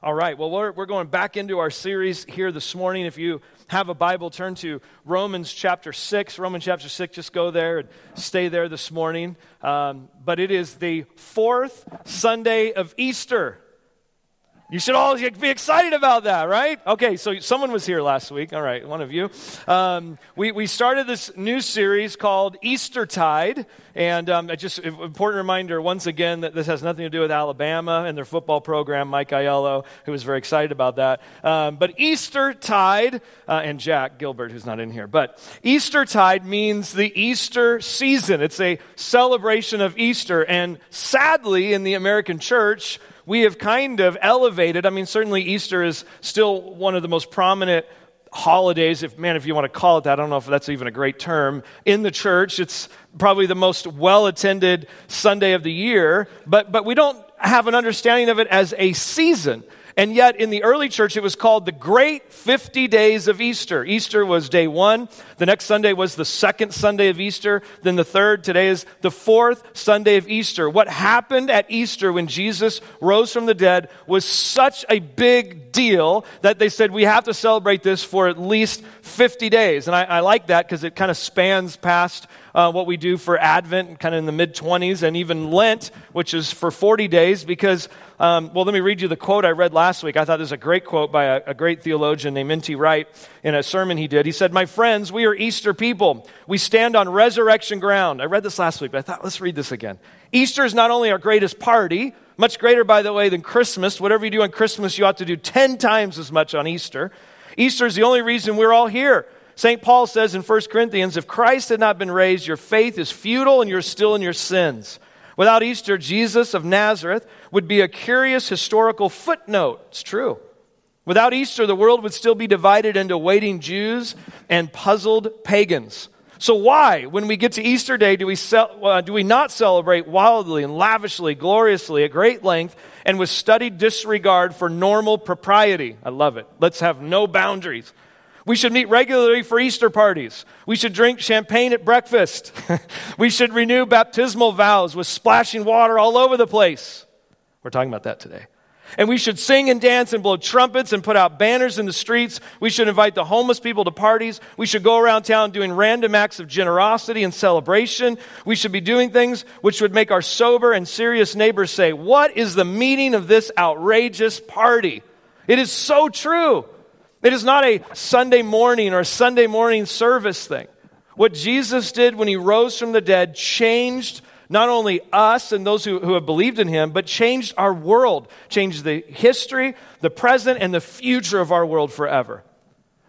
All right, well, we're, we're going back into our series here this morning. If you have a Bible, turn to Romans chapter 6. Romans chapter 6, just go there and stay there this morning. Um, but it is the fourth Sunday of Easter. You should all be excited about that, right? Okay, so someone was here last week. All right, one of you. Um, we, we started this new series called Eastertide. And um, just an important reminder once again that this has nothing to do with Alabama and their football program, Mike Aiello, who was very excited about that. Um, but Eastertide, uh, and Jack Gilbert, who's not in here. But Eastertide means the Easter season, it's a celebration of Easter. And sadly, in the American church, we have kind of elevated. I mean, certainly Easter is still one of the most prominent holidays, if man, if you want to call it that, I don't know if that's even a great term, in the church. It's probably the most well attended Sunday of the year, but, but we don't have an understanding of it as a season. And yet, in the early church, it was called the Great 50 Days of Easter. Easter was day one. The next Sunday was the second Sunday of Easter. Then the third. Today is the fourth Sunday of Easter. What happened at Easter when Jesus rose from the dead was such a big deal that they said we have to celebrate this for at least 50 days. And I, I like that because it kind of spans past uh, what we do for Advent, kind of in the mid 20s, and even Lent, which is for 40 days, because, um, well, let me read you the quote I read last week. I thought this was a great quote by a, a great theologian named N.T. Wright in a sermon he did. He said, My friends, we are Easter people. We stand on resurrection ground. I read this last week, but I thought, let's read this again. Easter is not only our greatest party, much greater, by the way, than Christmas. Whatever you do on Christmas, you ought to do 10 times as much on Easter. Easter is the only reason we're all here. St. Paul says in 1 Corinthians if Christ had not been raised, your faith is futile and you're still in your sins. Without Easter, Jesus of Nazareth would be a curious historical footnote. It's true. Without Easter, the world would still be divided into waiting Jews and puzzled pagans. So, why, when we get to Easter Day, do we, uh, do we not celebrate wildly and lavishly, gloriously, at great length, and with studied disregard for normal propriety? I love it. Let's have no boundaries. We should meet regularly for Easter parties. We should drink champagne at breakfast. we should renew baptismal vows with splashing water all over the place. We're talking about that today. And we should sing and dance and blow trumpets and put out banners in the streets. We should invite the homeless people to parties. We should go around town doing random acts of generosity and celebration. We should be doing things which would make our sober and serious neighbors say, What is the meaning of this outrageous party? It is so true. It is not a Sunday morning or Sunday morning service thing. What Jesus did when he rose from the dead changed not only us and those who, who have believed in him, but changed our world, changed the history, the present, and the future of our world forever.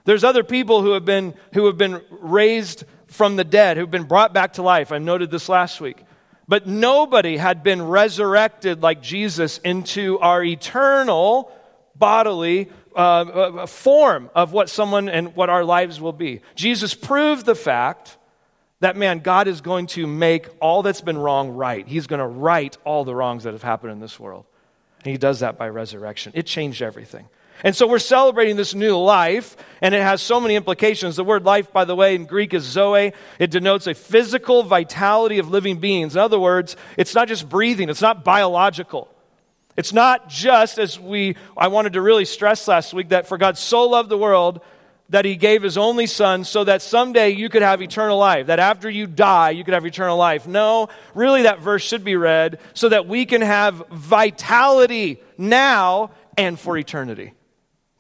There's other people who have been, who have been raised from the dead, who've been brought back to life. I noted this last week. But nobody had been resurrected like Jesus into our eternal bodily uh, form of what someone and what our lives will be. Jesus proved the fact that, man, God is going to make all that's been wrong right. He's going to right all the wrongs that have happened in this world. And He does that by resurrection. It changed everything. And so we're celebrating this new life, and it has so many implications. The word life, by the way, in Greek is zoe. It denotes a physical vitality of living beings. In other words, it's not just breathing, it's not biological. It's not just, as we, I wanted to really stress last week, that for God so loved the world that he gave his only son so that someday you could have eternal life, that after you die, you could have eternal life. No, really, that verse should be read so that we can have vitality now and for eternity.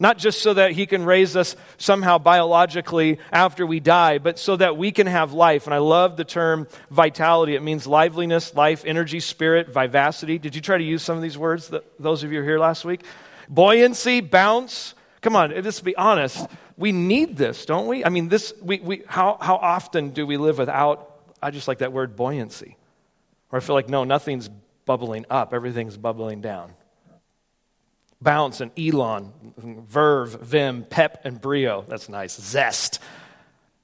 Not just so that he can raise us somehow biologically after we die, but so that we can have life. And I love the term vitality. It means liveliness, life, energy, spirit, vivacity. Did you try to use some of these words, those of you here last week? Buoyancy, bounce. Come on, let's be honest. We need this, don't we? I mean, this, we, we, how, how often do we live without, I just like that word, buoyancy? Or I feel like, no, nothing's bubbling up, everything's bubbling down bounce and elon, verve, vim, pep, and brio. That's nice. Zest.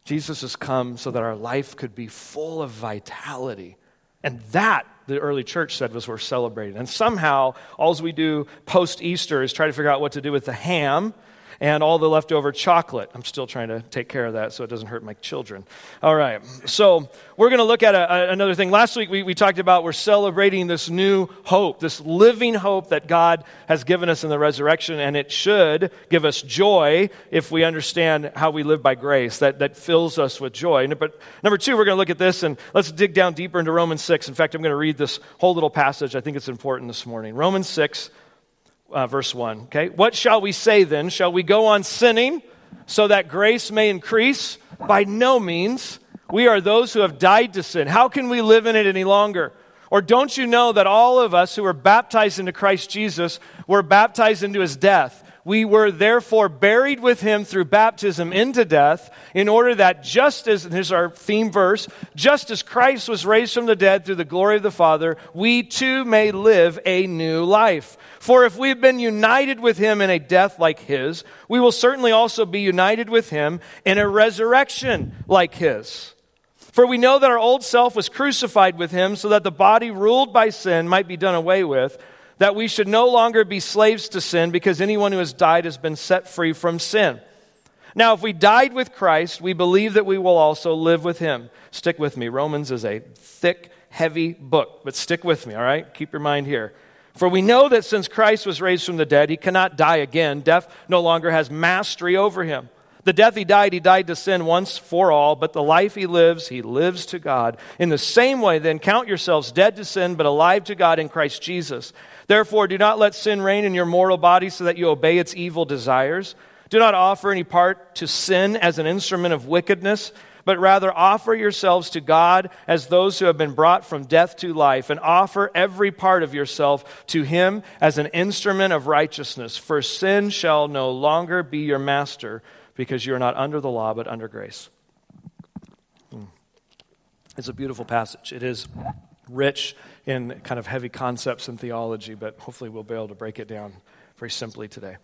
Jesus has come so that our life could be full of vitality. And that, the early church said, was worth celebrating. And somehow, all we do post Easter is try to figure out what to do with the ham and all the leftover chocolate. I'm still trying to take care of that so it doesn't hurt my children. All right. So we're going to look at a, a, another thing. Last week we, we talked about we're celebrating this new hope, this living hope that God has given us in the resurrection, and it should give us joy if we understand how we live by grace. That, that fills us with joy. But number two, we're going to look at this and let's dig down deeper into Romans 6. In fact, I'm going to read this whole little passage. I think it's important this morning. Romans 6 uh, verse 1. Okay, what shall we say then? Shall we go on sinning so that grace may increase? By no means. We are those who have died to sin. How can we live in it any longer? Or don't you know that all of us who were baptized into Christ Jesus were baptized into his death? We were therefore buried with him through baptism into death, in order that just as, here's our theme verse, just as Christ was raised from the dead through the glory of the Father, we too may live a new life. For if we've been united with him in a death like his, we will certainly also be united with him in a resurrection like his. For we know that our old self was crucified with him so that the body ruled by sin might be done away with that we should no longer be slaves to sin because anyone who has died has been set free from sin. Now, if we died with Christ, we believe that we will also live with him. Stick with me. Romans is a thick, heavy book, but stick with me, all right? Keep your mind here. For we know that since Christ was raised from the dead, he cannot die again. Death no longer has mastery over him. The death he died, he died to sin once for all, but the life he lives, he lives to God. In the same way, then, count yourselves dead to sin, but alive to God in Christ Jesus. Therefore, do not let sin reign in your mortal body so that you obey its evil desires. Do not offer any part to sin as an instrument of wickedness, but rather offer yourselves to God as those who have been brought from death to life, and offer every part of yourself to Him as an instrument of righteousness. For sin shall no longer be your master, because you are not under the law, but under grace. Hmm. It's a beautiful passage. It is rich in kind of heavy concepts and theology, but hopefully we'll be able to break it down very simply today.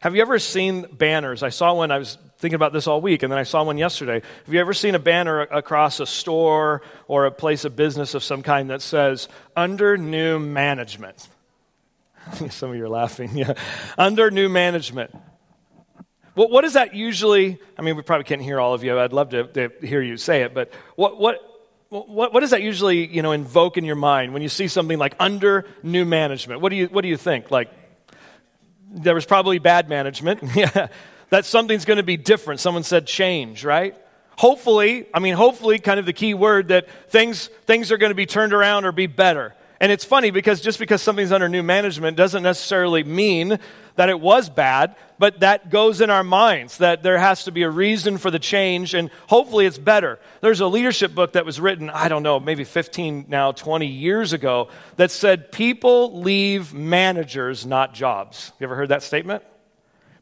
Have you ever seen banners? I saw one, I was thinking about this all week, and then I saw one yesterday. Have you ever seen a banner across a store or a place of business of some kind that says, under new management? some of you are laughing. Yeah. Under new management. Well, what that usually, I mean, we probably can't hear all of you. I'd love to, to hear you say it, but what, what, what, what does that usually you know, invoke in your mind when you see something like under new management? What do you, what do you think? Like, there was probably bad management. that something's going to be different. Someone said change, right? Hopefully, I mean, hopefully, kind of the key word that things, things are going to be turned around or be better. And it's funny because just because something's under new management doesn't necessarily mean that it was bad, but that goes in our minds that there has to be a reason for the change and hopefully it's better. There's a leadership book that was written, I don't know, maybe 15 now, 20 years ago that said people leave managers, not jobs. You ever heard that statement?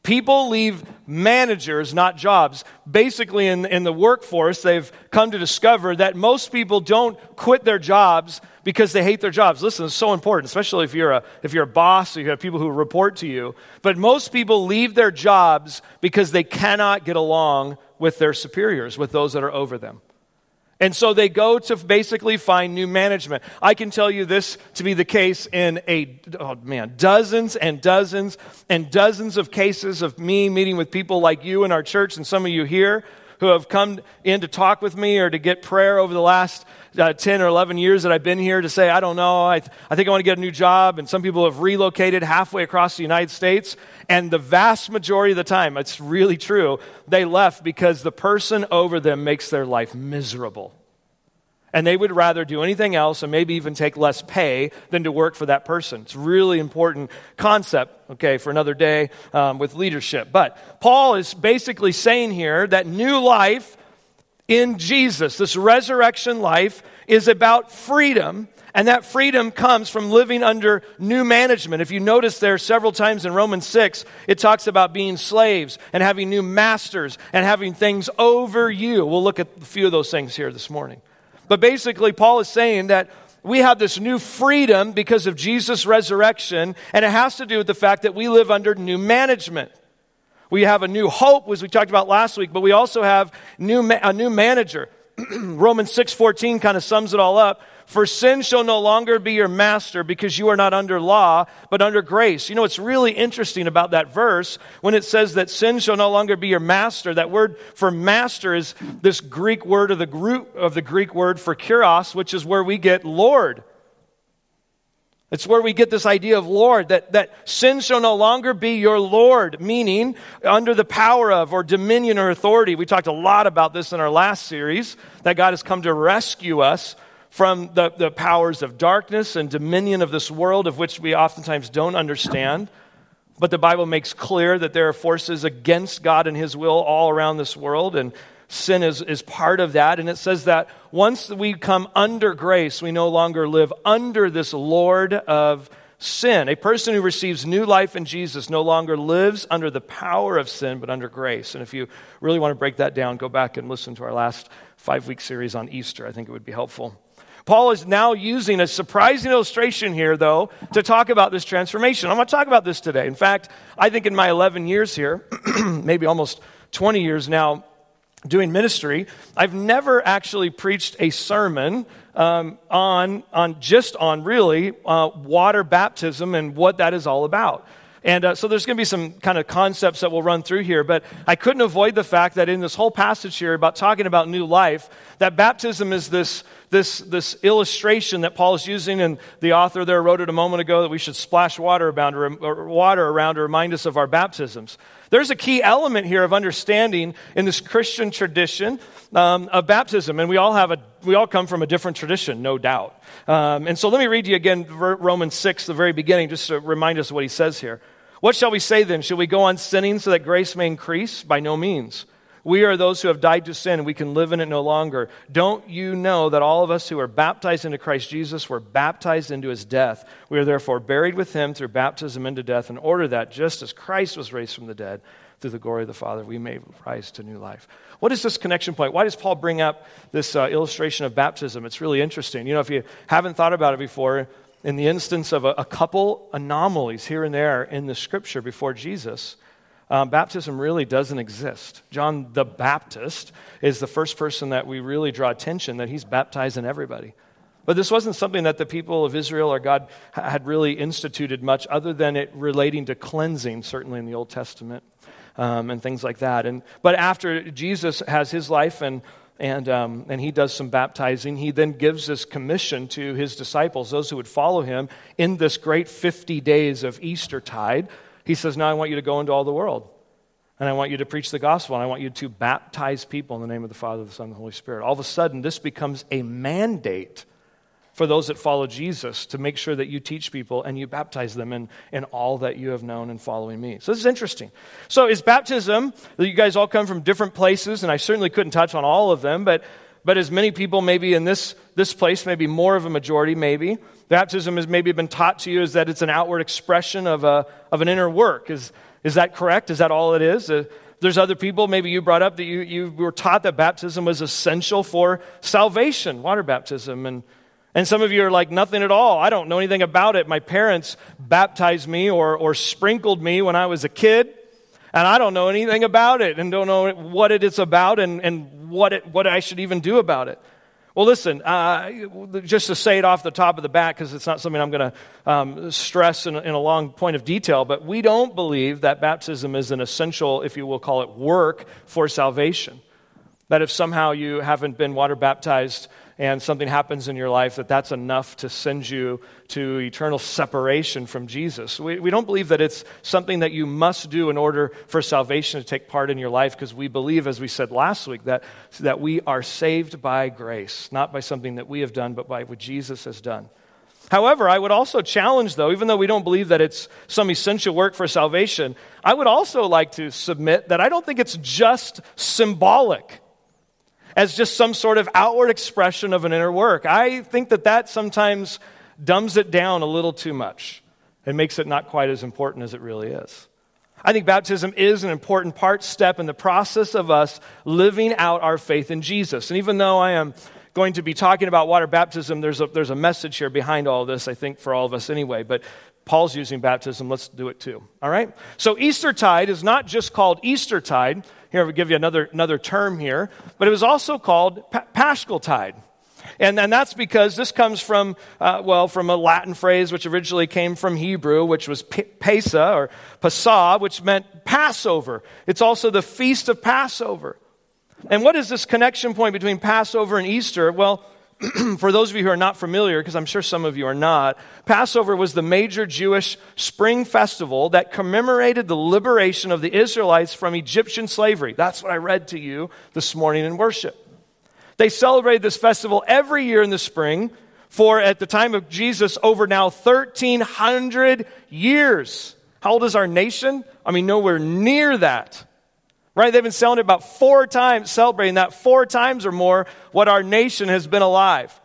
People leave managers, not jobs. Basically, in, in the workforce, they've come to discover that most people don't quit their jobs because they hate their jobs. Listen, it's so important, especially if you're a, if you're a boss or you have people who report to you. But most people leave their jobs because they cannot get along with their superiors, with those that are over them. And so they go to basically find new management. I can tell you this to be the case in a, oh man, dozens and dozens and dozens of cases of me meeting with people like you in our church and some of you here who have come in to talk with me or to get prayer over the last uh, 10 or 11 years that I've been here to say, I don't know, I, th- I think I want to get a new job. And some people have relocated halfway across the United States. And the vast majority of the time, it's really true, they left because the person over them makes their life miserable. And they would rather do anything else and maybe even take less pay than to work for that person. It's a really important concept, okay, for another day um, with leadership. But Paul is basically saying here that new life in Jesus, this resurrection life, is about freedom. And that freedom comes from living under new management. If you notice there several times in Romans 6, it talks about being slaves and having new masters and having things over you. We'll look at a few of those things here this morning. But basically, Paul is saying that we have this new freedom because of Jesus' resurrection, and it has to do with the fact that we live under new management. We have a new hope, as we talked about last week, but we also have new, a new manager. Romans 6:14 kind of sums it all up. For sin shall no longer be your master because you are not under law, but under grace. You know, what's really interesting about that verse when it says that sin shall no longer be your master. That word for master is this Greek word of the, group, of the Greek word for kuros, which is where we get Lord. It's where we get this idea of Lord, that, that sin shall no longer be your Lord, meaning under the power of or dominion or authority. We talked a lot about this in our last series, that God has come to rescue us from the, the powers of darkness and dominion of this world, of which we oftentimes don't understand. But the Bible makes clear that there are forces against God and His will all around this world, and sin is, is part of that. And it says that once we come under grace, we no longer live under this Lord of sin. A person who receives new life in Jesus no longer lives under the power of sin, but under grace. And if you really want to break that down, go back and listen to our last five week series on Easter. I think it would be helpful. Paul is now using a surprising illustration here, though, to talk about this transformation. I'm going to talk about this today. In fact, I think in my 11 years here, maybe almost 20 years now, doing ministry, I've never actually preached a sermon um, on, on just on really uh, water baptism and what that is all about. And uh, so there's going to be some kind of concepts that we'll run through here, but I couldn't avoid the fact that in this whole passage here about talking about new life, that baptism is this, this, this illustration that Paul is using, and the author there wrote it a moment ago that we should splash water around, water around to remind us of our baptisms. There's a key element here of understanding in this Christian tradition um, of baptism, and we all have a we all come from a different tradition, no doubt. Um, and so let me read you again Romans six, the very beginning, just to remind us what he says here. What shall we say then? Should we go on sinning so that grace may increase? By no means. We are those who have died to sin, and we can live in it no longer. Don't you know that all of us who are baptized into Christ Jesus were baptized into his death? We are therefore buried with him through baptism into death, in order that, just as Christ was raised from the dead, through the glory of the Father, we may rise to new life. What is this connection point? Why does Paul bring up this uh, illustration of baptism? It's really interesting. You know, if you haven't thought about it before, in the instance of a, a couple anomalies here and there in the scripture before Jesus, um, baptism really doesn't exist. John the Baptist is the first person that we really draw attention that he's baptizing everybody. But this wasn't something that the people of Israel or God had really instituted much other than it relating to cleansing, certainly in the Old Testament um, and things like that. And, but after Jesus has his life and and, um, and he does some baptizing. He then gives this commission to his disciples, those who would follow him, in this great 50 days of Easter tide. He says, Now I want you to go into all the world. And I want you to preach the gospel. And I want you to baptize people in the name of the Father, the Son, and the Holy Spirit. All of a sudden, this becomes a mandate for those that follow Jesus to make sure that you teach people and you baptize them in, in all that you have known and following me. So this is interesting. So is baptism, you guys all come from different places, and I certainly couldn't touch on all of them, but, but as many people maybe in this, this place, maybe more of a majority, maybe, baptism has maybe been taught to you is that it's an outward expression of, a, of an inner work. Is, is that correct? Is that all it is? Uh, there's other people, maybe you brought up that you, you were taught that baptism was essential for salvation, water baptism, and and some of you are like, nothing at all. I don't know anything about it. My parents baptized me or, or sprinkled me when I was a kid, and I don't know anything about it and don't know what it is about and, and what, it, what I should even do about it. Well, listen, uh, just to say it off the top of the bat, because it's not something I'm going to um, stress in, in a long point of detail, but we don't believe that baptism is an essential, if you will call it, work for salvation. That if somehow you haven't been water baptized, and something happens in your life, that that's enough to send you to eternal separation from Jesus. We, we don't believe that it's something that you must do in order for salvation to take part in your life because we believe, as we said last week, that, that we are saved by grace, not by something that we have done, but by what Jesus has done. However, I would also challenge, though, even though we don't believe that it's some essential work for salvation, I would also like to submit that I don't think it's just symbolic as just some sort of outward expression of an inner work. I think that that sometimes dumbs it down a little too much and makes it not quite as important as it really is. I think baptism is an important part, step in the process of us living out our faith in Jesus. And even though I am going to be talking about water baptism, there's a, there's a message here behind all this, I think, for all of us anyway. But Paul's using baptism, let's do it too. All right? So Eastertide is not just called Eastertide. Here, I'll give you another, another term here. But it was also called pa- Paschal Tide. And, and that's because this comes from, uh, well, from a Latin phrase which originally came from Hebrew, which was Pesa or Pasa, which meant Passover. It's also the feast of Passover. And what is this connection point between Passover and Easter? Well, for those of you who are not familiar, because I'm sure some of you are not, Passover was the major Jewish spring festival that commemorated the liberation of the Israelites from Egyptian slavery. That's what I read to you this morning in worship. They celebrated this festival every year in the spring for, at the time of Jesus, over now 1,300 years. How old is our nation? I mean, nowhere near that. Right? They've been selling it about four times, celebrating that four times or more what our nation has been alive.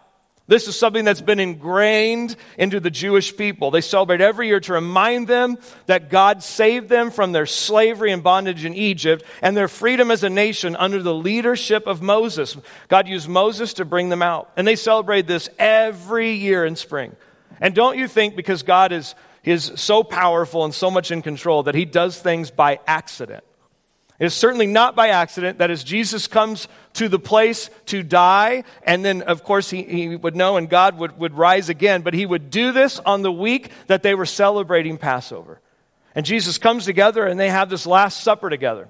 This is something that's been ingrained into the Jewish people. They celebrate every year to remind them that God saved them from their slavery and bondage in Egypt and their freedom as a nation under the leadership of Moses. God used Moses to bring them out. And they celebrate this every year in spring. And don't you think because God is, is so powerful and so much in control that he does things by accident? It is certainly not by accident that as Jesus comes to the place to die, and then, of course, he, he would know and God would, would rise again, but he would do this on the week that they were celebrating Passover. And Jesus comes together and they have this Last Supper together.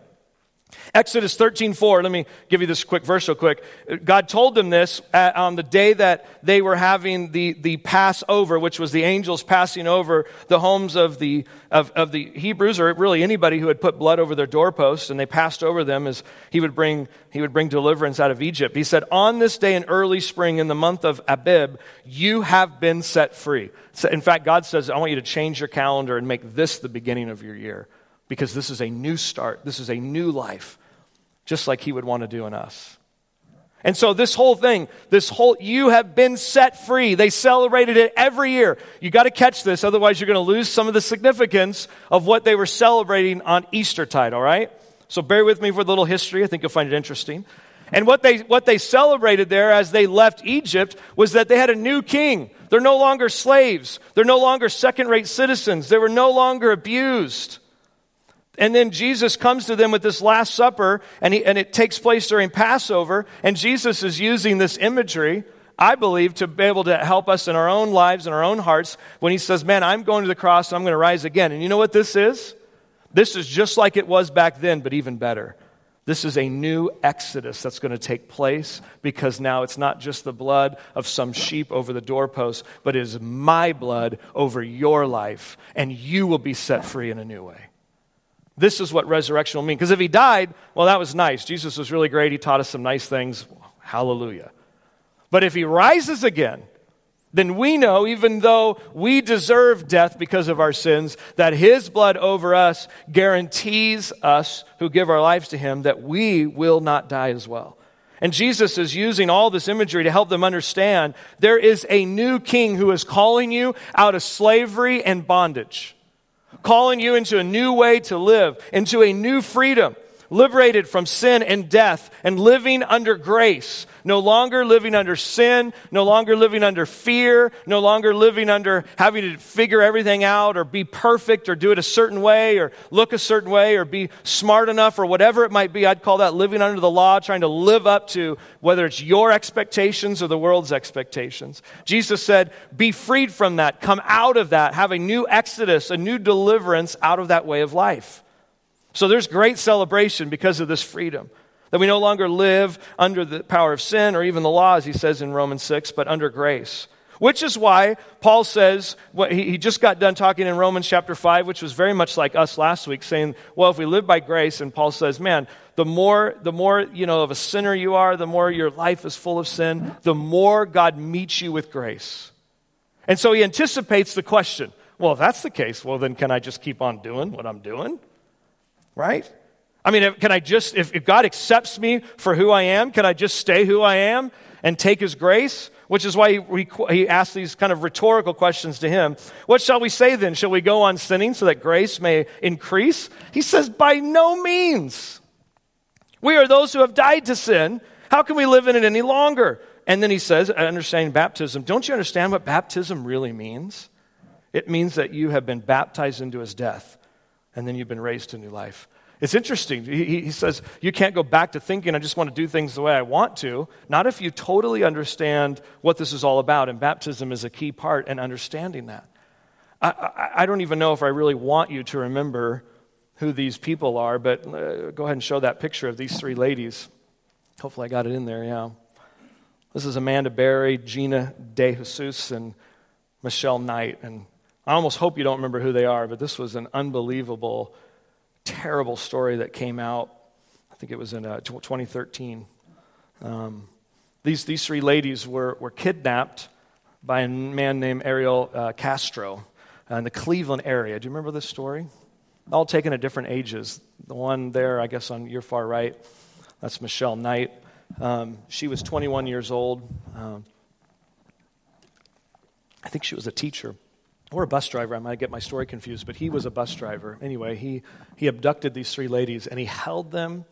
Exodus 13, 4, let me give you this quick verse real quick. God told them this at, on the day that they were having the, the Passover, which was the angels passing over the homes of the, of, of the Hebrews, or really anybody who had put blood over their doorposts, and they passed over them as he would bring, he would bring deliverance out of Egypt. He said, On this day in early spring, in the month of Abib, you have been set free. In fact, God says, I want you to change your calendar and make this the beginning of your year because this is a new start. This is a new life, just like He would want to do in us. And so, this whole thing, this whole, you have been set free. They celebrated it every year. You got to catch this, otherwise, you're going to lose some of the significance of what they were celebrating on Eastertide, all right? So, bear with me for a little history. I think you'll find it interesting. And what they, what they celebrated there as they left Egypt was that they had a new king. They're no longer slaves, they're no longer second rate citizens, they were no longer abused. And then Jesus comes to them with this Last Supper, and, he, and it takes place during Passover. And Jesus is using this imagery, I believe, to be able to help us in our own lives and our own hearts when he says, Man, I'm going to the cross and I'm going to rise again. And you know what this is? This is just like it was back then, but even better. This is a new exodus that's going to take place because now it's not just the blood of some sheep over the doorpost, but it is my blood over your life, and you will be set free in a new way. This is what resurrection will mean. Because if he died, well, that was nice. Jesus was really great. He taught us some nice things. Hallelujah. But if he rises again, then we know, even though we deserve death because of our sins, that his blood over us guarantees us who give our lives to him that we will not die as well. And Jesus is using all this imagery to help them understand there is a new king who is calling you out of slavery and bondage calling you into a new way to live, into a new freedom, liberated from sin and death, and living under grace. No longer living under sin, no longer living under fear, no longer living under having to figure everything out or be perfect or do it a certain way or look a certain way or be smart enough or whatever it might be. I'd call that living under the law, trying to live up to whether it's your expectations or the world's expectations. Jesus said, Be freed from that, come out of that, have a new exodus, a new deliverance out of that way of life. So there's great celebration because of this freedom. That we no longer live under the power of sin or even the law, as he says in Romans 6, but under grace. Which is why Paul says, what he, he just got done talking in Romans chapter 5, which was very much like us last week, saying, well, if we live by grace, and Paul says, man, the more, the more, you know, of a sinner you are, the more your life is full of sin, the more God meets you with grace. And so he anticipates the question, well, if that's the case, well, then can I just keep on doing what I'm doing? Right? I mean, can I just, if, if God accepts me for who I am, can I just stay who I am and take his grace? Which is why he, he asks these kind of rhetorical questions to him. What shall we say then? Shall we go on sinning so that grace may increase? He says, by no means. We are those who have died to sin. How can we live in it any longer? And then he says, understanding baptism, don't you understand what baptism really means? It means that you have been baptized into his death, and then you've been raised to new life. It's interesting. He, he, says, You can't go back to thinking, I just want to do things the way I want to. Not if you totally understand what this is all about. And baptism is a key part in understanding that. I, I, I don't even know if I really want you to remember who these people are, but uh, go ahead and show that picture of these three ladies. Hopefully, I got it in there, yeah. This is Amanda Berry, Gina De Jesus, and Michelle Knight. And I almost hope you don't remember who they are, but this was an unbelievable terrible story that came out. I think it was in uh, 2013. Um, these, these three ladies were, were kidnapped by a man named Ariel uh, Castro in the Cleveland area. Do you remember this story? All taken at different ages. The one there, I guess, on your far right, that's Michelle Knight. Um, she was 21 years old. Um, I think she was a teacher or a bus driver. I might get my story confused, but he was a bus driver. Anyway, he, he abducted these three ladies and he held them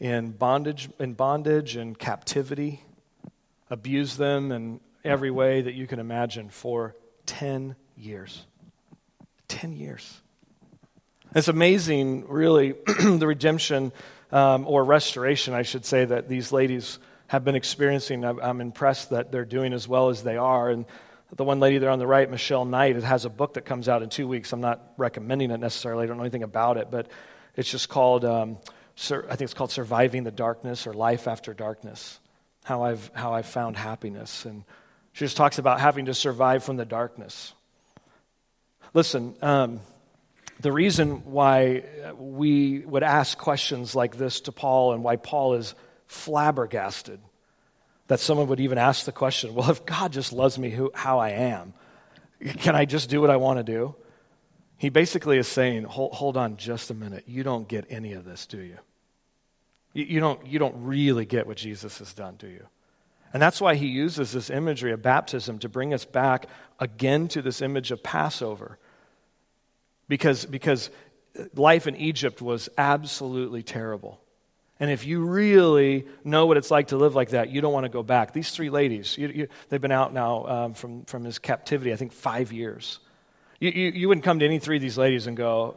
in bondage, in bondage and captivity, abused them in every way that you can imagine for 10 years. 10 years. It's amazing, really, the redemption um, or restoration, I should say, that these ladies have been experiencing. I'm impressed that they're doing as well as they are. And the one lady there on the right, Michelle Knight, has a book that comes out in two weeks. I'm not recommending it necessarily. I don't know anything about it, but it's just called, um, I think it's called Surviving the Darkness or Life After Darkness. How I've, how I've found happiness. And she just talks about having to survive from the darkness. Listen, um, the reason why we would ask questions like this to Paul and why Paul is flabbergasted that someone would even ask the question well, if God just loves me who, how I am, can I just do what I want to do? He basically is saying, hold, hold on just a minute. You don't get any of this, do you? you? You don't, you don't really get what Jesus has done, do you? And that's why he uses this imagery of baptism to bring us back again to this image of Passover. Because, because life in Egypt was absolutely terrible. And if you really know what it's like to live like that, you don't want to go back. These three ladies, you, you, they've been out now um, from, from his captivity, I think, five years. You, you, you, wouldn't come to any three of these ladies and go,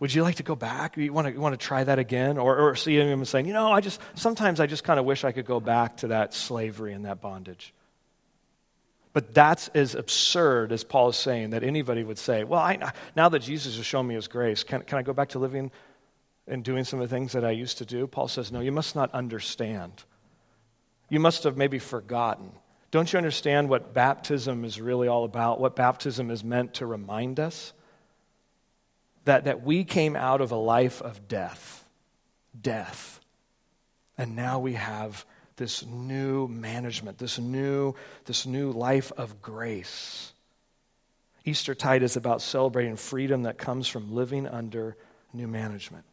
Would you like to go back? You want to, you want to try that again? Or, or see them saying, You know, I just, sometimes I just kind of wish I could go back to that slavery and that bondage. But that's as absurd as Paul is saying that anybody would say, Well, I, now that Jesus has shown me his grace, can, can I go back to living and doing some of the things that I used to do? Paul says, No, you must not understand. You must have maybe forgotten. Don't you understand what baptism is really all about? What baptism is meant to remind us? That, that we came out of a life of death. Death. And now we have this new management, this new, this new life of grace. Eastertide is about celebrating freedom that comes from living under new management.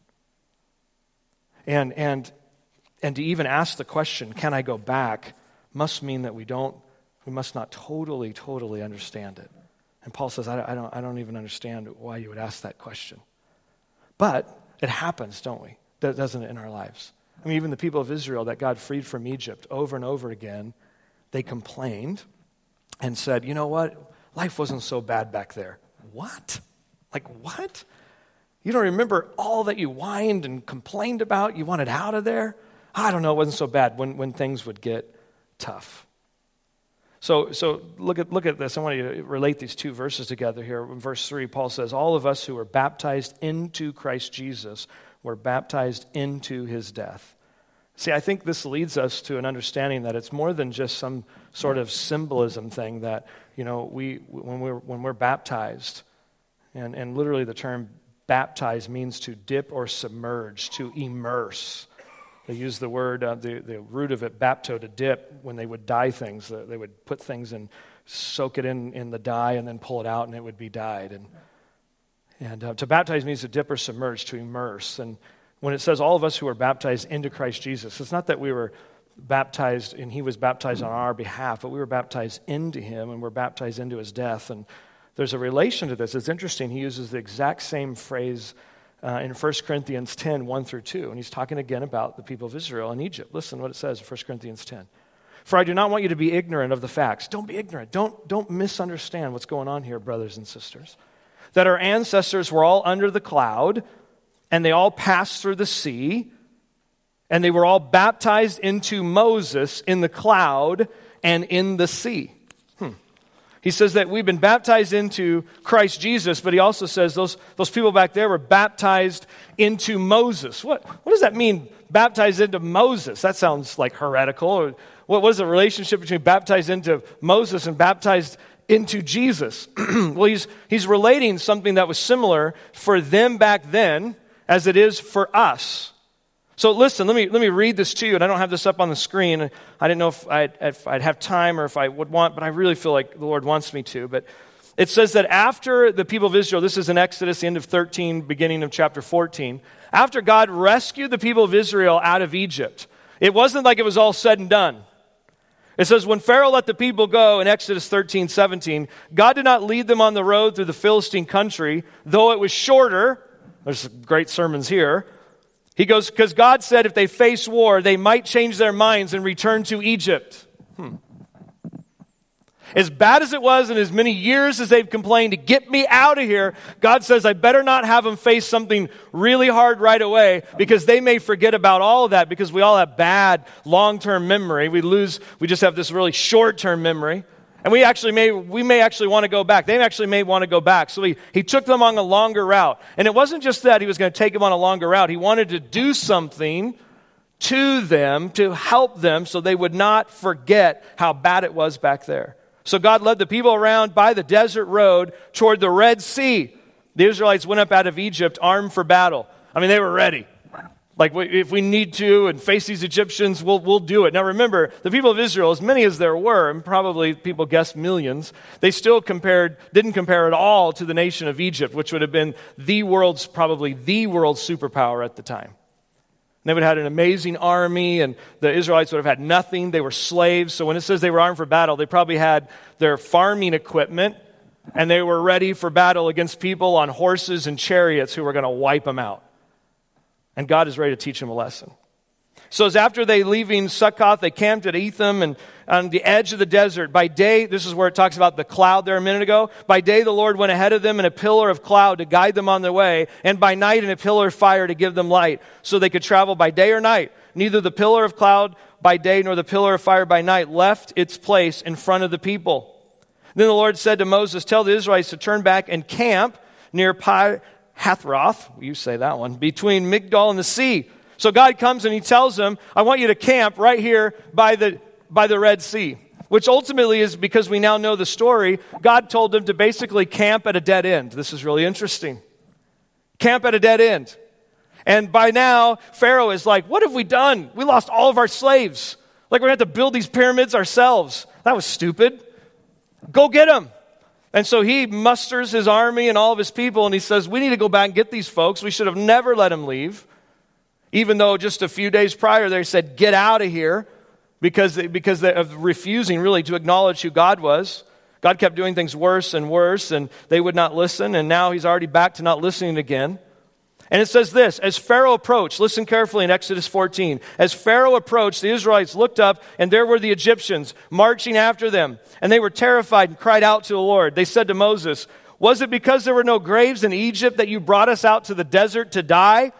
And, and, and to even ask the question, can I go back, must mean that we don't, we must not totally, totally understand it. And Paul says, I, I, don't, I don't even understand why you would ask that question. But it happens, don't we? Doesn't it, in our lives? I mean, even the people of Israel that God freed from Egypt over and over again, they complained and said, you know what? Life wasn't so bad back there. What? Like, what? You don't remember all that you whined and complained about? You wanted out of there? I don't know, it wasn't so bad when, when things would get tough. So, so look, at, look at this. I want you to relate these two verses together here. In verse 3, Paul says, All of us who were baptized into Christ Jesus were baptized into his death. See, I think this leads us to an understanding that it's more than just some sort of symbolism thing that, you know, we, when, we're, when we're baptized, and, and literally the term baptize means to dip or submerge, to immerse. They use the word, uh, the, the root of it, bapto, to dip, when they would dye things. Uh, they would put things and soak it in, in the dye and then pull it out and it would be dyed. And, and uh, to baptize means to dip or submerge, to immerse. And when it says all of us who are baptized into Christ Jesus, it's not that we were baptized and he was baptized on our behalf, but we were baptized into him and we're baptized into his death. And there's a relation to this. It's interesting. He uses the exact same phrase uh, in 1 Corinthians 10, 1 through 2. And he's talking again about the people of Israel in Egypt. Listen what it says in 1 Corinthians 10. For I do not want you to be ignorant of the facts. Don't be ignorant. Don't, don't misunderstand what's going on here, brothers and sisters. That our ancestors were all under the cloud and they all passed through the sea, and they were all baptized into Moses in the cloud and in the sea. He says that we've been baptized into Christ Jesus, but he also says those, those people back there were baptized into Moses. What, what does that mean, baptized into Moses? That sounds like heretical. What was the relationship between baptized into Moses and baptized into Jesus? well, he's, he's relating something that was similar for them back then as it is for us. So listen, let me, let me read this to you, and I don't have this up on the screen. I didn't know if I'd, if I'd have time or if I would want, but I really feel like the Lord wants me to. But it says that after the people of Israel, this is in Exodus, the end of 13, beginning of chapter 14, after God rescued the people of Israel out of Egypt, it wasn't like it was all said and done. It says, when Pharaoh let the people go in Exodus 13, 17, God did not lead them on the road through the Philistine country, though it was shorter. There's great sermons here. He goes, because God said if they face war, they might change their minds and return to Egypt. Hmm. As bad as it was and as many years as they've complained to get me out of here, God says, I better not have them face something really hard right away because they may forget about all of that because we all have bad long term memory. We lose, we just have this really short term memory. And we actually may, we may actually want to go back. They actually may want to go back. So he, he took them on a longer route. And it wasn't just that he was going to take them on a longer route. He wanted to do something to them to help them so they would not forget how bad it was back there. So God led the people around by the desert road toward the Red Sea. The Israelites went up out of Egypt armed for battle. I mean, they were ready. Like, if we need to and face these Egyptians, we'll, we'll do it. Now, remember, the people of Israel, as many as there were, and probably people guessed millions, they still compared, didn't compare at all to the nation of Egypt, which would have been the world's, probably the world's superpower at the time. They would have had an amazing army, and the Israelites would have had nothing. They were slaves. So when it says they were armed for battle, they probably had their farming equipment, and they were ready for battle against people on horses and chariots who were going to wipe them out. And God is ready to teach them a lesson. So as after they leaving Succoth, they camped at Etham and on the edge of the desert. By day, this is where it talks about the cloud there a minute ago. By day, the Lord went ahead of them in a pillar of cloud to guide them on their way, and by night in a pillar of fire to give them light, so they could travel by day or night. Neither the pillar of cloud by day nor the pillar of fire by night left its place in front of the people. Then the Lord said to Moses, Tell the Israelites to turn back and camp near Pi Hathroth, you say that one, between Migdol and the sea. So God comes and he tells them, I want you to camp right here by the, by the Red Sea. Which ultimately is because we now know the story. God told them to basically camp at a dead end. This is really interesting. Camp at a dead end. And by now, Pharaoh is like, What have we done? We lost all of our slaves. Like, we're going to have to build these pyramids ourselves. That was stupid. Go get them. And so he musters his army and all of his people, and he says, We need to go back and get these folks. We should have never let them leave. Even though just a few days prior they said, Get out of here, because, they, because of refusing really to acknowledge who God was. God kept doing things worse and worse, and they would not listen, and now he's already back to not listening again. And it says this As Pharaoh approached, listen carefully in Exodus 14. As Pharaoh approached, the Israelites looked up, and there were the Egyptians marching after them. And they were terrified and cried out to the Lord. They said to Moses, Was it because there were no graves in Egypt that you brought us out to the desert to die?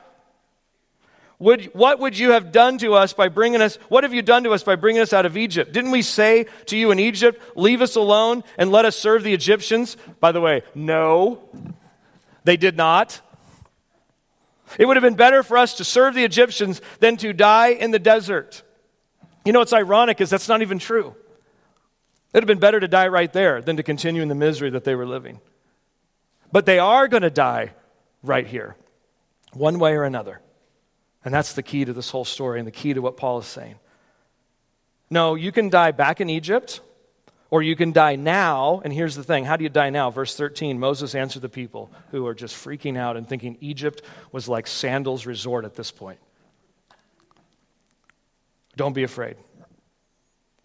Would, what would you have done to us by bringing us, what have you done to us by bringing us out of Egypt? Didn't we say to you in Egypt, leave us alone and let us serve the Egyptians? By the way, no, they did not. It would have been better for us to serve the Egyptians than to die in the desert. You know what's ironic is that's not even true. It would have been better to die right there than to continue in the misery that they were living. But they are going to die right here, one way or another. And that's the key to this whole story and the key to what Paul is saying. No, you can die back in Egypt or you can die now. And here's the thing how do you die now? Verse 13 Moses answered the people who are just freaking out and thinking Egypt was like Sandals Resort at this point. Don't be afraid.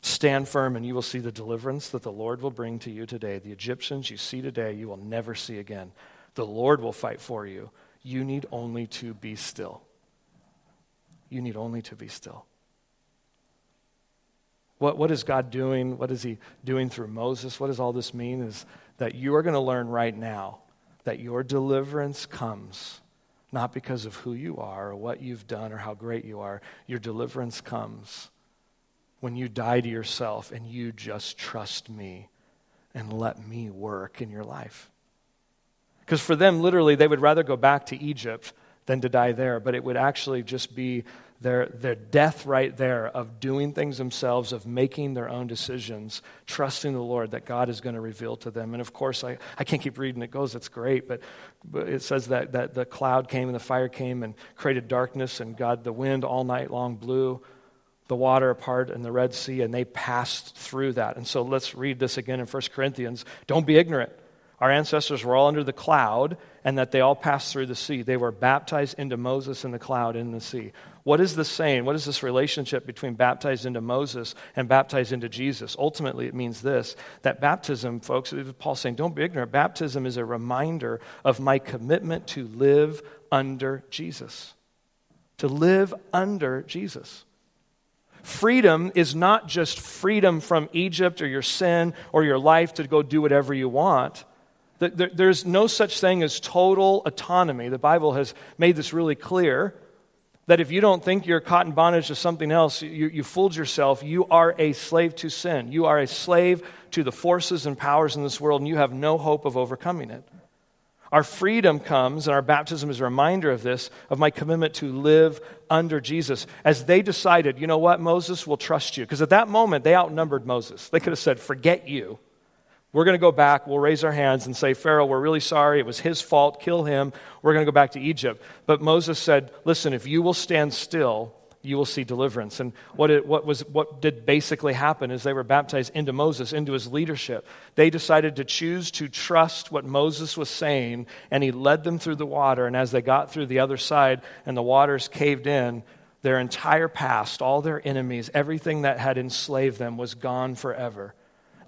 Stand firm, and you will see the deliverance that the Lord will bring to you today. The Egyptians you see today, you will never see again. The Lord will fight for you. You need only to be still. You need only to be still. What, what is God doing? What is He doing through Moses? What does all this mean? Is that you are going to learn right now that your deliverance comes not because of who you are or what you've done or how great you are. Your deliverance comes when you die to yourself and you just trust me and let me work in your life. Because for them, literally, they would rather go back to Egypt than to die there, but it would actually just be their, their death right there of doing things themselves, of making their own decisions, trusting the Lord that God is going to reveal to them. And of course, I, I can't keep reading it goes, it's great, but, but it says that, that the cloud came and the fire came and created darkness, and God, the wind all night long blew the water apart in the Red Sea, and they passed through that. And so let's read this again in 1 Corinthians. Don't be ignorant. Our ancestors were all under the cloud, and that they all passed through the sea. They were baptized into Moses in the cloud in the sea. What is this saying? What is this relationship between baptized into Moses and baptized into Jesus? Ultimately, it means this that baptism, folks, Paul's saying, don't be ignorant. Baptism is a reminder of my commitment to live under Jesus. To live under Jesus. Freedom is not just freedom from Egypt or your sin or your life to go do whatever you want. There's no such thing as total autonomy. The Bible has made this really clear that if you don't think you're caught in bondage to something else, you, you fooled yourself. You are a slave to sin. You are a slave to the forces and powers in this world, and you have no hope of overcoming it. Our freedom comes, and our baptism is a reminder of this, of my commitment to live under Jesus. As they decided, you know what, Moses will trust you. Because at that moment, they outnumbered Moses. They could have said, forget you. We're going to go back. We'll raise our hands and say, Pharaoh, we're really sorry. It was his fault. Kill him. We're going to go back to Egypt. But Moses said, Listen, if you will stand still, you will see deliverance. And what, it, what, was, what did basically happen is they were baptized into Moses, into his leadership. They decided to choose to trust what Moses was saying, and he led them through the water. And as they got through the other side and the waters caved in, their entire past, all their enemies, everything that had enslaved them was gone forever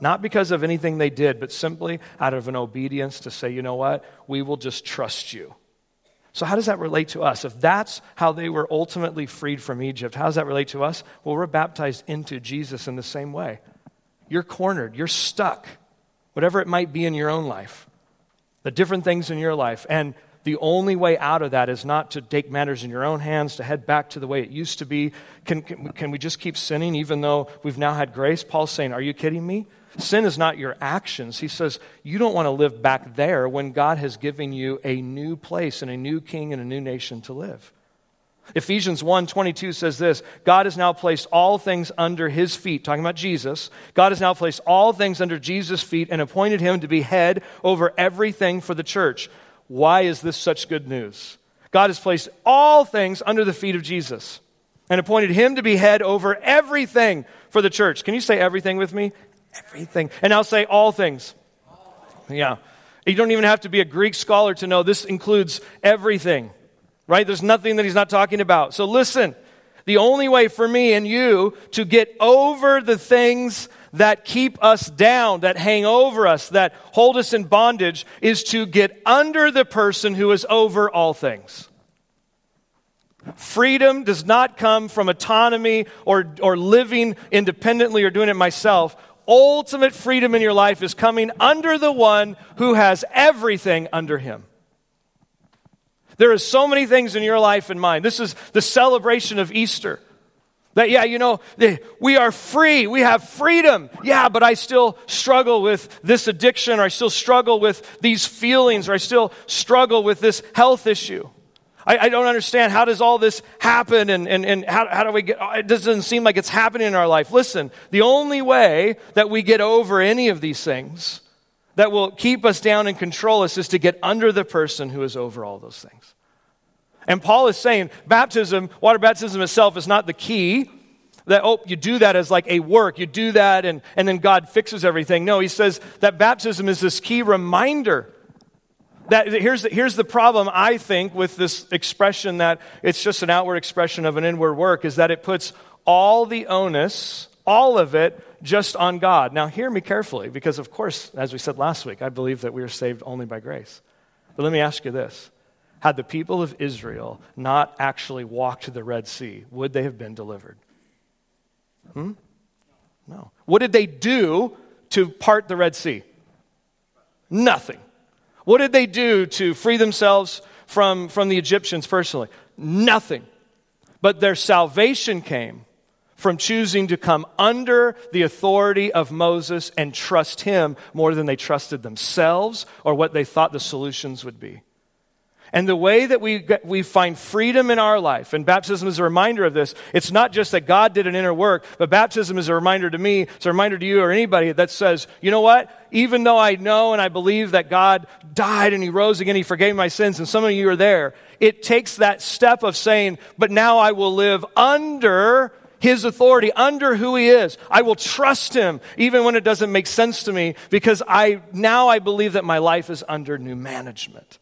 not because of anything they did, but simply out of an obedience to say, you know what, we will just trust you. So, how does that relate to us? If that's how they were ultimately freed from Egypt, how does that relate to us? Well, we're baptized into Jesus in the same way. You're cornered, you're stuck, whatever it might be in your own life, the different things in your life. And the only way out of that is not to take matters in your own hands, to head back to the way it used to be. Can, can, can we just keep sinning even though we've now had grace? Paul's saying, Are you kidding me? Sin is not your actions. He says you don't want to live back there when God has given you a new place and a new king and a new nation to live. Ephesians 1:22 says this, God has now placed all things under his feet, talking about Jesus. God has now placed all things under Jesus' feet and appointed him to be head over everything for the church. Why is this such good news? God has placed all things under the feet of Jesus and appointed him to be head over everything for the church. Can you say everything with me? Everything. And I'll say all things. Yeah. You don't even have to be a Greek scholar to know this includes everything, right? There's nothing that he's not talking about. So listen, the only way for me and you to get over the things that keep us down, that hang over us, that hold us in bondage, is to get under the person who is over all things. Freedom does not come from autonomy or, or living independently or doing it myself ultimate freedom in your life is coming under the one who has everything under him. There are so many things in your life and mine. This is the celebration of Easter. That, yeah, you know, we are free. We have freedom. Yeah, but I still struggle with this addiction, or I still struggle with these feelings, or I still struggle with this health issue. I, I, don't understand. How does all this happen? And, and, and how, how do we get it doesn't seem like it's happening in our life. Listen the only way that we get over any of these things that will keep us down and control us is to get under the person who is over all those things. And paul is saying baptism water baptism itself is not the key that oh you do that as like a work. You do that and, and then god fixes everything. No he says that baptism is this key reminder that, here's, the, here's the problem, I think, with this expression that it's just an outward expression of an inward work, is that it puts all the onus, all of it, just on God. Now, hear me carefully, because of course, as we said last week, I believe that we are saved only by grace. But let me ask you this Had the people of Israel not actually walked to the Red Sea, would they have been delivered? Hmm? No. What did they do to part the Red Sea? Nothing. What did they do to free themselves from, from the Egyptians personally. Nothing. But their salvation came from choosing to come under the authority of Moses and trust him more than they trusted themselves or what they thought the solutions would be. And the way that we, we find freedom in our life, and baptism is a reminder of this, it's not just that God did an inner work, but baptism is a reminder to me, it's a reminder to you or anybody that says, you know what? Even though I know and I believe that God died and He rose again, He forgave my sins, and some of you are there, it takes that step of saying, but now I will live under his authority, under who he is. I will trust him even when it doesn't make sense to me because I now I believe that my life is under new management.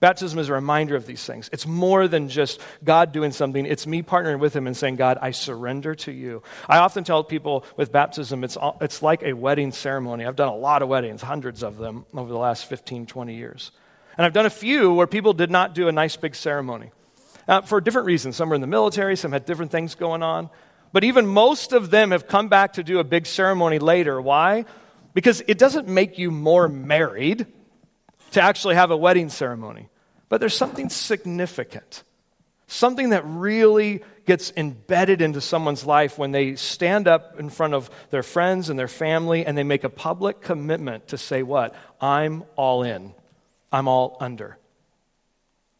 Baptism is a reminder of these things. It's more than just God doing something. It's me partnering with Him and saying, God, I surrender to you. I often tell people with baptism, it's, it's like a wedding ceremony. I've done a lot of weddings, hundreds of them over the last 15, 20 years. And I've done a few where people did not do a nice big ceremony uh, for different reasons. Some were in the military, some had different things going on. But even most of them have come back to do a big ceremony later. Why? Because it doesn't make you more married to actually have a wedding ceremony. But there's something significant, something that really gets embedded into someone's life when they stand up in front of their friends and their family and they make a public commitment to say, What? I'm all in. I'm all under.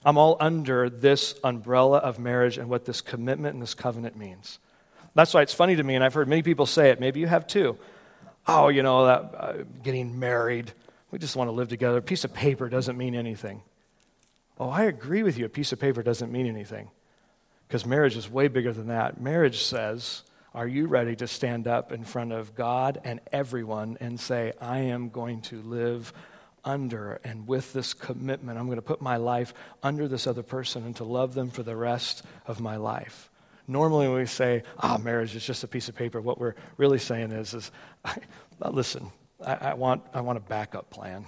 I'm all under this umbrella of marriage and what this commitment and this covenant means. That's why it's funny to me, and I've heard many people say it. Maybe you have too. Oh, you know, that, uh, getting married, we just want to live together. A piece of paper doesn't mean anything. Oh, I agree with you. A piece of paper doesn't mean anything because marriage is way bigger than that. Marriage says, Are you ready to stand up in front of God and everyone and say, I am going to live under and with this commitment? I'm going to put my life under this other person and to love them for the rest of my life. Normally, when we say, ah, oh, marriage is just a piece of paper, what we're really saying is, is listen, I, I, want, I want a backup plan.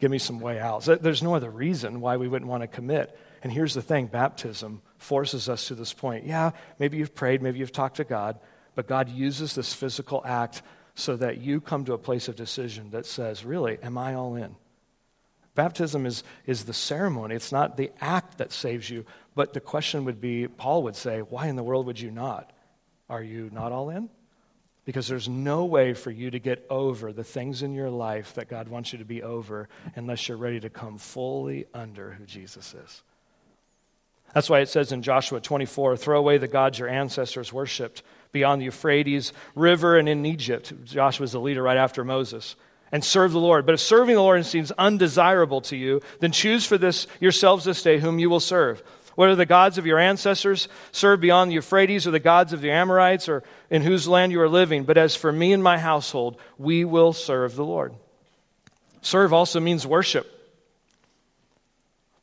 Give me some way out. So there's no other reason why we wouldn't want to commit. And here's the thing baptism forces us to this point. Yeah, maybe you've prayed, maybe you've talked to God, but God uses this physical act so that you come to a place of decision that says, really, am I all in? Baptism is, is the ceremony. It's not the act that saves you. But the question would be Paul would say, why in the world would you not? Are you not all in? Because there's no way for you to get over the things in your life that God wants you to be over unless you're ready to come fully under who Jesus is. That's why it says in Joshua 24 throw away the gods your ancestors worshiped beyond the Euphrates River and in Egypt. Joshua's the leader right after Moses. And serve the Lord. But if serving the Lord seems undesirable to you, then choose for this yourselves this day whom you will serve whether the gods of your ancestors served beyond the Euphrates or the gods of the Amorites or in whose land you are living. But as for me and my household, we will serve the Lord. Serve also means worship.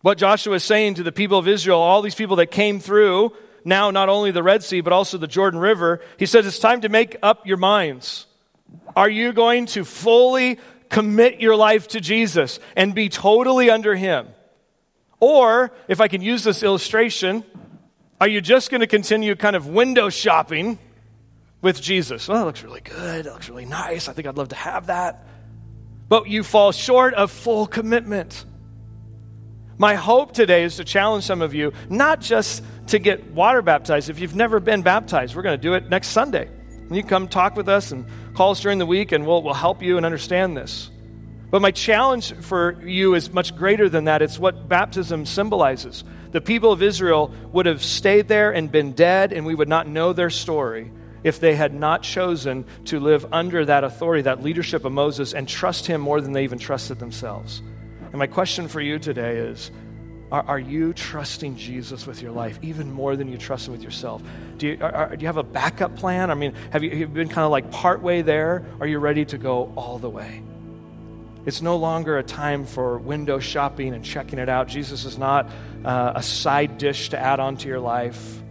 What Joshua is saying to the people of Israel, all these people that came through, now not only the Red Sea, but also the Jordan River, he says it's time to make up your minds. Are you going to fully commit your life to Jesus and be totally under him? Or, if I can use this illustration, are you just going to continue kind of window shopping with Jesus? Well, that looks really good. That looks really nice. I think I'd love to have that. But you fall short of full commitment. My hope today is to challenge some of you, not just to get water baptized. If you've never been baptized, we're going to do it next Sunday. You come talk with us and call us during the week, and we'll, we'll help you and understand this. But my challenge for you is much greater than that. It's what baptism symbolizes. The people of Israel would have stayed there and been dead, and we would not know their story if they had not chosen to live under that authority, that leadership of Moses, and trust him more than they even trusted themselves. And my question for you today is are, are you trusting Jesus with your life even more than you trust him with yourself? Do you, are, do you have a backup plan? I mean, have you, have you been kind of like part way there? Are you ready to go all the way? It's no longer a time for window shopping and checking it out. Jesus is not uh, a side dish to add onto your life.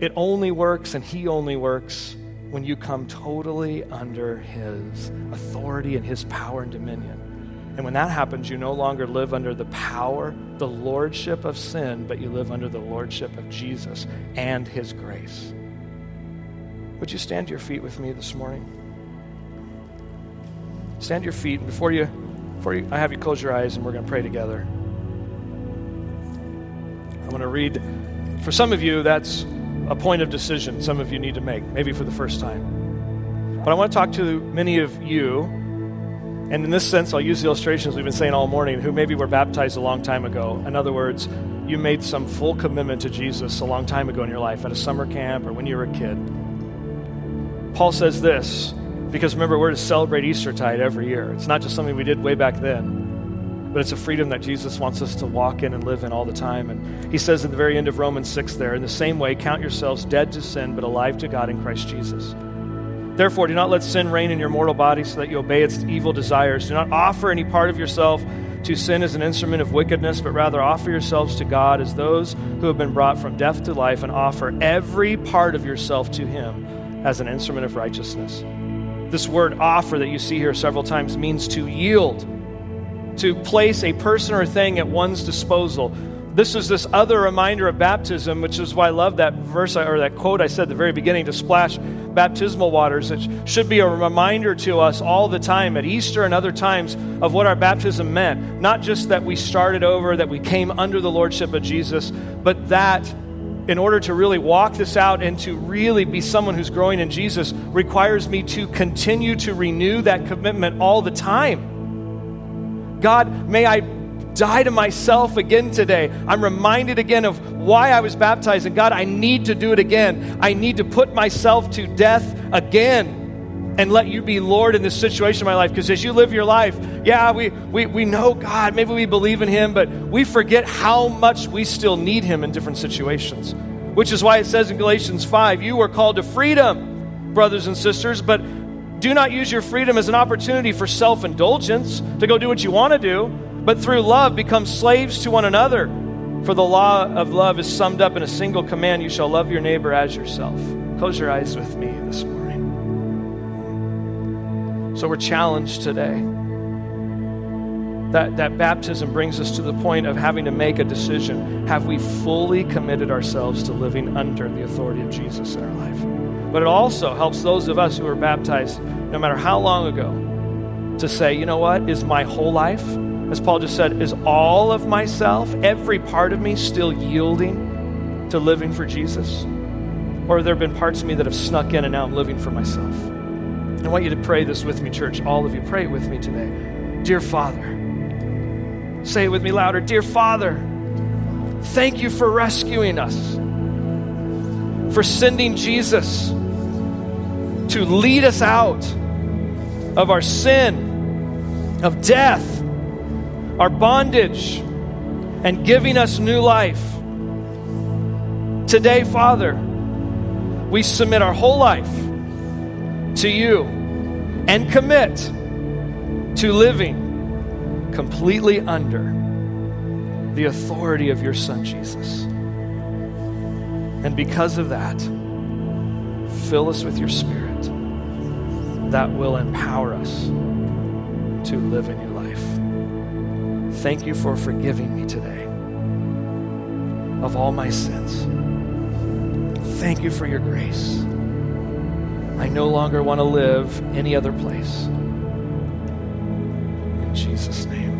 It only works and He only works when you come totally under His authority and His power and dominion. And when that happens, you no longer live under the power, the lordship of sin, but you live under the lordship of Jesus and His grace. Would you stand to your feet with me this morning? Stand your feet. Before you, before you, I have you close your eyes and we're going to pray together. I'm going to read, for some of you, that's a point of decision some of you need to make, maybe for the first time. But I want to talk to many of you, and in this sense, I'll use the illustrations we've been saying all morning, who maybe were baptized a long time ago. In other words, you made some full commitment to Jesus a long time ago in your life at a summer camp or when you were a kid. Paul says this because remember, we're to celebrate Eastertide every year. It's not just something we did way back then, but it's a freedom that Jesus wants us to walk in and live in all the time. And he says at the very end of Romans 6 there, in the same way, count yourselves dead to sin, but alive to God in Christ Jesus. Therefore, do not let sin reign in your mortal body so that you obey its evil desires. Do not offer any part of yourself to sin as an instrument of wickedness, but rather offer yourselves to God as those who have been brought from death to life, and offer every part of yourself to Him as an instrument of righteousness. This word offer that you see here several times means to yield, to place a person or thing at one's disposal. This is this other reminder of baptism, which is why I love that verse or that quote I said at the very beginning to splash baptismal waters. It should be a reminder to us all the time at Easter and other times of what our baptism meant. Not just that we started over, that we came under the lordship of Jesus, but that in order to really walk this out and to really be someone who's growing in Jesus requires me to continue to renew that commitment all the time. God, may I die to myself again today. I'm reminded again of why I was baptized. And God, I need to do it again. I need to put myself to death again and let you be Lord in this situation of my life. Because as you live your life, yeah, we, we, we know God, maybe we believe in Him, but we forget how much we still need Him in different situations. Which is why it says in Galatians 5 you are called to freedom, brothers and sisters, but do not use your freedom as an opportunity for self indulgence to go do what you want to do but through love become slaves to one another. For the law of love is summed up in a single command you shall love your neighbor as yourself. Close your eyes with me this morning. So we're challenged today. That, that baptism brings us to the point of having to make a decision. Have we fully committed ourselves to living under the authority of Jesus in our life? But it also helps those of us who are baptized, no matter how long ago, to say, you know what, is my whole life as Paul just said, is all of myself, every part of me, still yielding to living for Jesus? Or have there been parts of me that have snuck in and now I'm living for myself? I want you to pray this with me, church. All of you, pray it with me today. Dear Father, say it with me louder. Dear Father, thank you for rescuing us, for sending Jesus to lead us out of our sin, of death, our bondage and giving us new life. Today, Father, we submit our whole life to you and commit to living completely under the authority of your Son, Jesus. And because of that, fill us with your Spirit that will empower us to live in your life. Thank you for forgiving me today of all my sins. Thank you for your grace. I no longer want to live any other place. In Jesus' name.